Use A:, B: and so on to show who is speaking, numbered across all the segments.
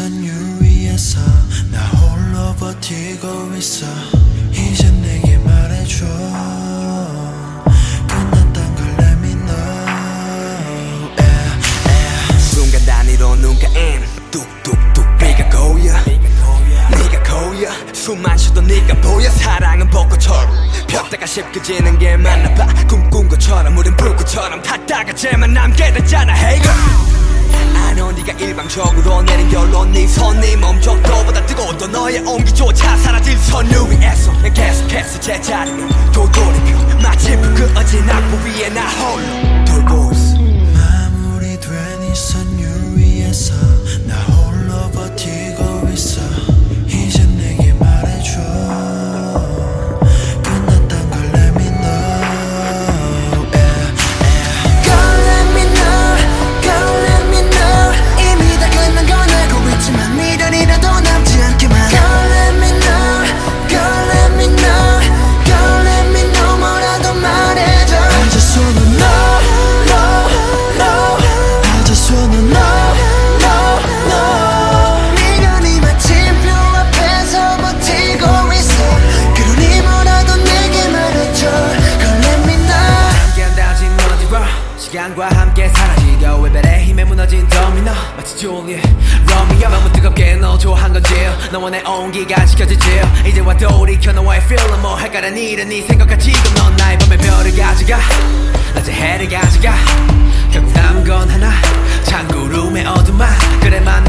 A: 네 선유 위에서 나 홀로 버티고 있어. 이제 내게 말해줘. 끝났단 걸 let me know. yeah, yeah.
B: 순간 단위로 눈가엔 뚝뚝뚝 비가 고여. 네가 고여. 숨만 쉬도 네가 보여. 사랑은 벚꽃처럼 폈다가 쉽게 지는 게 맞나 봐. 꿈꾼 것처럼 우린 불꽃처럼 탔다가 쟤만 남게 됐잖아. Hey girl 아know 네가 일방적으로 내린 결론 네 손이 멈춰도보다 뜨거웠던 너의 온기조차 사라질 선유 위에서 난 계속해서 제자리로 도돌이표 마침표 그 어진 악보 위에 나 홀로 도미노 마치 줄리엣 로미오 너무 뜨겁게 너 좋아한 건지. 너와 내 온기가 지켜지지. 이제와 돌이켜 너와의 feeling 뭐 할까란 일은 네 생각과 지금 넌 나의 밤의 별을 가져가. 낮에 해를 가져가. 결국 남은 건 하나. 창구룸의 어둠만. 그래 만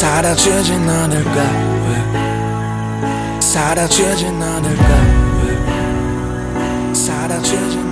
A: 사라지진 않을까? 왜? 사라지진 않을까? 왜? 사라지진